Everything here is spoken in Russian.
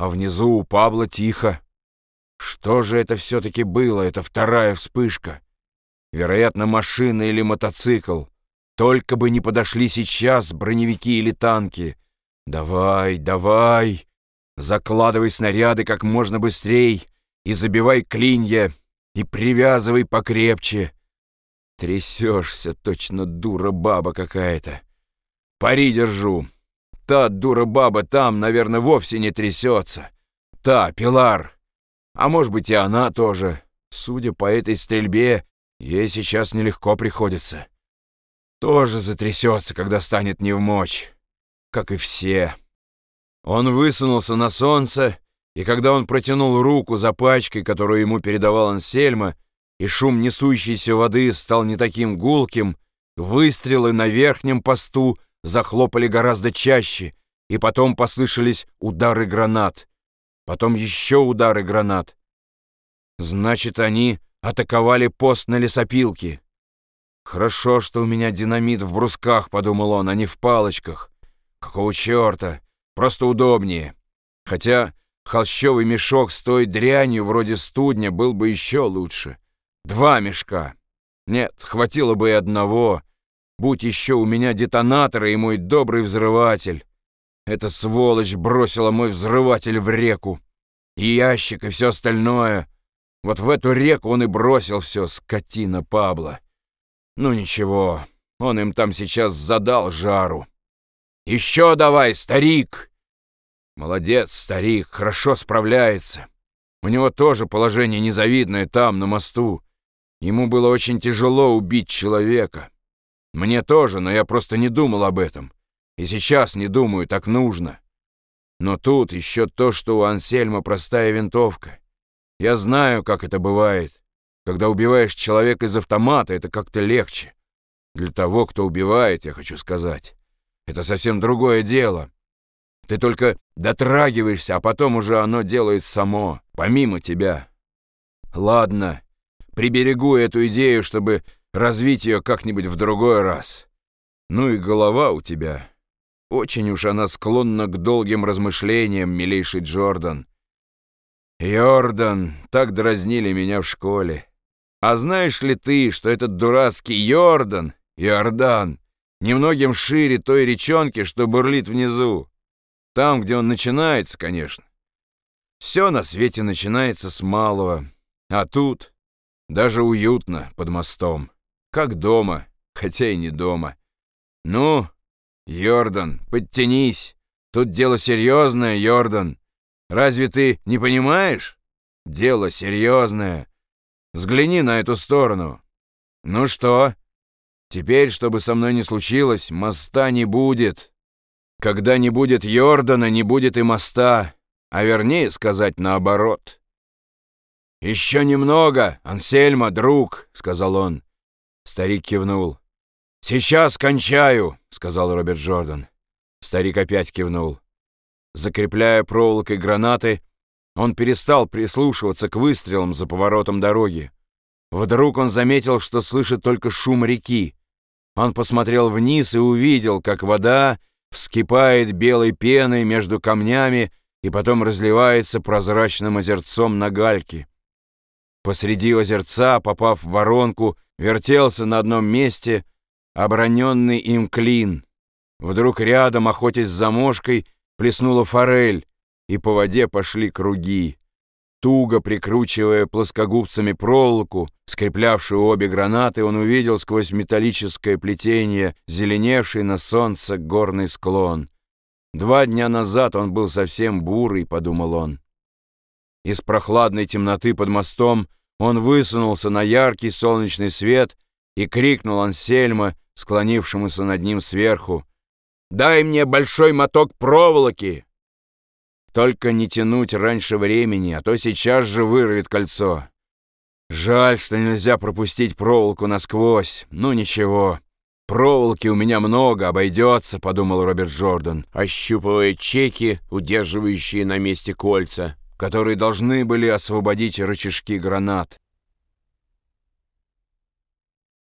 а внизу у Пабла тихо. Что же это все-таки было, эта вторая вспышка? Вероятно, машина или мотоцикл. Только бы не подошли сейчас броневики или танки. Давай, давай, закладывай снаряды как можно быстрей и забивай клинья, и привязывай покрепче. Трясешься, точно дура баба какая-то. Пари держу. Та дура баба там, наверное, вовсе не трясется. Та, Пилар. А может быть, и она тоже. Судя по этой стрельбе, ей сейчас нелегко приходится. Тоже затрясется, когда станет не в мочь. Как и все. Он высунулся на солнце, и когда он протянул руку за пачкой, которую ему передавал Ансельма, и шум несущейся воды стал не таким гулким, выстрелы на верхнем посту захлопали гораздо чаще, и потом послышались удары гранат. Потом еще удары гранат. Значит, они атаковали пост на лесопилке. «Хорошо, что у меня динамит в брусках», — подумал он, — «а не в палочках. Какого черта? Просто удобнее. Хотя холщовый мешок с той дрянью вроде студня был бы еще лучше. Два мешка. Нет, хватило бы и одного. Будь еще у меня детонатор и мой добрый взрыватель. Эта сволочь бросила мой взрыватель в реку. И ящик, и все остальное. Вот в эту реку он и бросил все, скотина Пабло. Ну ничего, он им там сейчас задал жару. «Еще давай, старик!» «Молодец, старик, хорошо справляется. У него тоже положение незавидное там, на мосту. Ему было очень тяжело убить человека. Мне тоже, но я просто не думал об этом. И сейчас не думаю, так нужно. Но тут еще то, что у Ансельма простая винтовка. Я знаю, как это бывает. Когда убиваешь человека из автомата, это как-то легче. Для того, кто убивает, я хочу сказать. Это совсем другое дело. Ты только дотрагиваешься, а потом уже оно делает само, помимо тебя. Ладно, приберегу эту идею, чтобы развить ее как-нибудь в другой раз. Ну и голова у тебя. Очень уж она склонна к долгим размышлениям, милейший Джордан. Йордан, так дразнили меня в школе. А знаешь ли ты, что этот дурацкий Йордан, Иордан, немногим шире той речонки, что бурлит внизу? Там, где он начинается, конечно. Все на свете начинается с малого, а тут даже уютно под мостом. Как дома, хотя и не дома. Ну, Йордан, подтянись. Тут дело серьезное, Йордан. Разве ты не понимаешь? Дело серьезное. Взгляни на эту сторону. Ну что? Теперь, чтобы со мной не случилось, моста не будет. Когда не будет Йордана, не будет и моста, а вернее сказать наоборот. «Еще немного, Ансельма, друг», — сказал он. Старик кивнул. «Сейчас кончаю», — сказал Роберт Джордан. Старик опять кивнул. Закрепляя проволокой гранаты, он перестал прислушиваться к выстрелам за поворотом дороги. Вдруг он заметил, что слышит только шум реки. Он посмотрел вниз и увидел, как вода вскипает белой пеной между камнями и потом разливается прозрачным озерцом на гальке. Посреди озерца, попав в воронку, вертелся на одном месте оброненный им клин. Вдруг рядом, охотясь за мошкой, плеснула форель, и по воде пошли круги. Туго прикручивая плоскогубцами проволоку, скреплявшую обе гранаты, он увидел сквозь металлическое плетение, зеленевший на солнце горный склон. Два дня назад он был совсем бурый, подумал он. Из прохладной темноты под мостом он высунулся на яркий солнечный свет и крикнул Ансельма, склонившемуся над ним сверху, «Дай мне большой моток проволоки!» Только не тянуть раньше времени, а то сейчас же вырвет кольцо. Жаль, что нельзя пропустить проволоку насквозь. Ну ничего, проволоки у меня много, обойдется, подумал Роберт Джордан, ощупывая чеки, удерживающие на месте кольца, которые должны были освободить рычажки гранат.